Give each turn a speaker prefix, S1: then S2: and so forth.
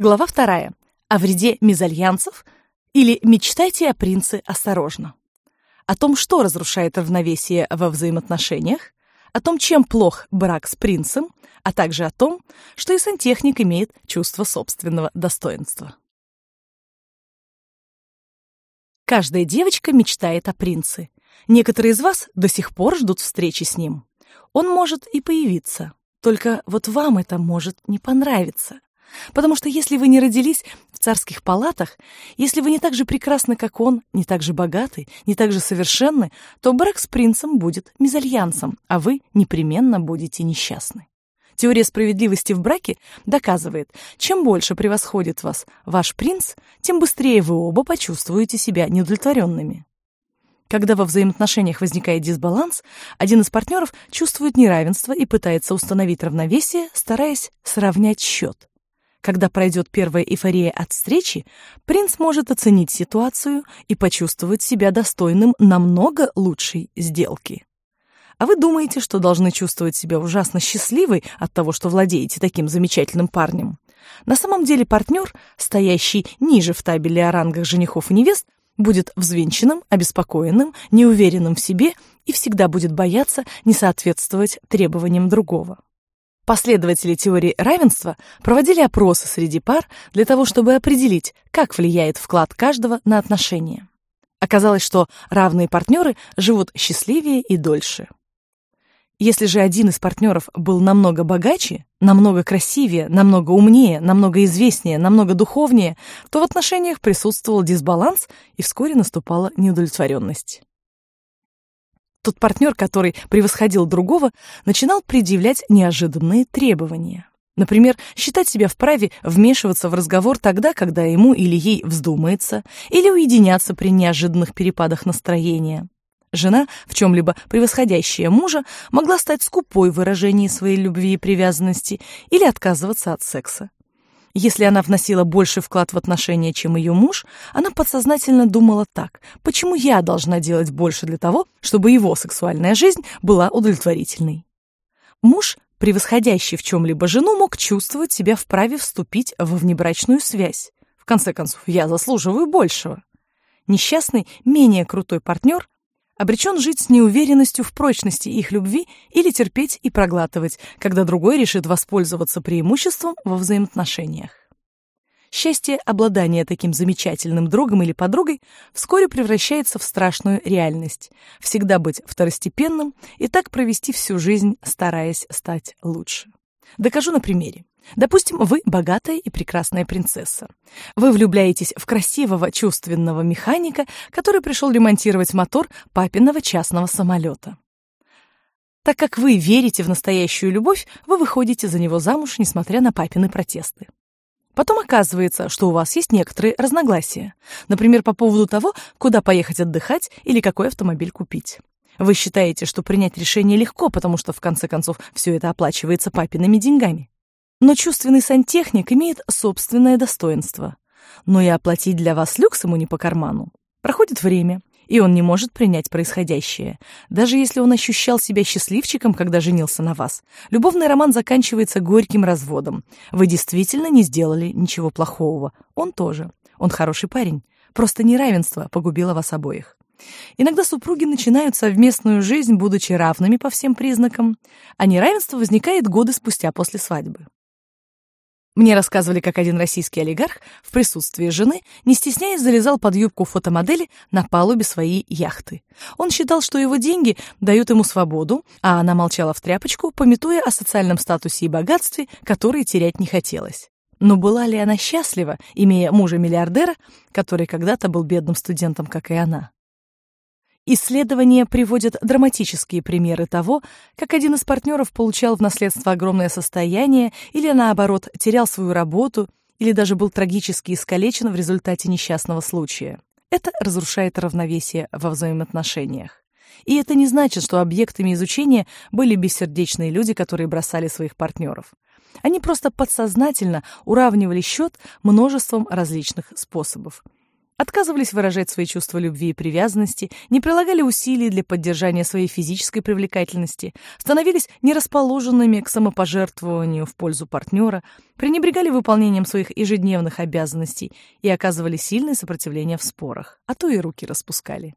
S1: Глава вторая. О вреде мезальянсов или «Мечтайте о принце осторожно». О том, что разрушает равновесие во взаимоотношениях, о том, чем плох брак с принцем, а также о том, что и сантехник имеет чувство собственного достоинства. Каждая девочка мечтает о принце. Некоторые из вас до сих пор ждут встречи с ним. Он может и появиться, только вот вам это может не понравиться. Потому что если вы не родились в царских палатах, если вы не так же прекрасны, как он, не так же богаты, не так же совершенны, то брак с принцем будет мезальянсом, а вы непременно будете несчастны. Теория справедливости в браке доказывает, чем больше превосходит вас ваш принц, тем быстрее вы оба почувствуете себя неудовлетворенными. Когда во взаимоотношениях возникает дисбаланс, один из партнеров чувствует неравенство и пытается установить равновесие, стараясь сравнять счет. Когда пройдет первая эйфория от встречи, принц может оценить ситуацию и почувствовать себя достойным намного лучшей сделки. А вы думаете, что должны чувствовать себя ужасно счастливой от того, что владеете таким замечательным парнем? На самом деле партнер, стоящий ниже в табеле о рангах женихов и невест, будет взвинченным, обеспокоенным, неуверенным в себе и всегда будет бояться не соответствовать требованиям другого. Последователи теории равенства проводили опросы среди пар для того, чтобы определить, как влияет вклад каждого на отношения. Оказалось, что равные партнеры живут счастливее и дольше. Если же один из партнеров был намного богаче, намного красивее, намного умнее, намного известнее, намного духовнее, то в отношениях присутствовал дисбаланс и вскоре наступала неудовлетворенность. Тот партнер, который превосходил другого, начинал предъявлять неожиданные требования. Например, считать себя вправе вмешиваться в разговор тогда, когда ему или ей вздумается, или уединяться при неожиданных перепадах настроения. Жена, в чем-либо превосходящая мужа, могла стать скупой в выражении своей любви и привязанности или отказываться от секса. Если она вносила больше вклад в отношения, чем ее муж, она подсознательно думала так: почему я должна делать больше для того, чтобы его сексуальная жизнь была удовлетворительной? Муж, превосходящий в чем-либо жену, мог чувствовать себя вправе вступить во внебрачную связь. В конце концов, я заслуживаю большего. Несчастный, менее крутой партнер обречен жить с неуверенностью в прочности их любви или терпеть и проглатывать, когда другой решит воспользоваться преимуществом во взаимоотношениях. Счастье обладания таким замечательным другом или подругой вскоре превращается в страшную реальность. Всегда быть второстепенным и так провести всю жизнь, стараясь стать лучше. Докажу на примере. Допустим, вы богатая и прекрасная принцесса. Вы влюбляетесь в красивого, чувственного механика, который пришел ремонтировать мотор папиного частного самолета. Так как вы верите в настоящую любовь, вы выходите за него замуж, несмотря на папины протесты. Потом оказывается, что у вас есть некоторые разногласия. Например, по поводу того, куда поехать отдыхать или какой автомобиль купить. Вы считаете, что принять решение легко, потому что в конце концов все это оплачивается папиными деньгами. Но чувственный сантехник имеет собственное достоинство. Но и оплатить для вас люкс ему не по карману. Проходит время, и он не может принять происходящее. Даже если он ощущал себя счастливчиком, когда женился на вас, любовный роман заканчивается горьким разводом. Вы действительно не сделали ничего плохого. Он тоже. Он хороший парень. Просто неравенство погубило вас обоих. Иногда супруги начинают совместную жизнь, будучи равными по всем признакам, а неравенство возникает годы спустя после свадьбы. Мне рассказывали, как один российский олигарх в присутствии жены, не стесняясь, залезал под юбку фотомодели на палубе своей яхты. Он считал, что его деньги дают ему свободу, а она молчала в тряпочку, пометуя о социальном статусе и богатстве, которые терять не хотелось. Но была ли она счастлива, имея мужа-миллиардера, который когда-то был бедным студентом, как и она? Исследования приводят драматические примеры того, как один из партнеров получал в наследство огромное состояние или, наоборот, терял свою работу или даже был трагически искалечен в результате несчастного случая. Это разрушает равновесие во взаимоотношениях. И это не значит, что объектами изучения были бессердечные люди, которые бросали своих партнеров. Они просто подсознательно уравнивали счет множеством различных способов. Отказывались выражать свои чувства любви и привязанности, не прилагали усилий для поддержания своей физической привлекательности, становились нерасположенными к самопожертвованию в пользу партнера, пренебрегали выполнением своих ежедневных обязанностей и оказывали сильное сопротивление в спорах, а то и руки распускали.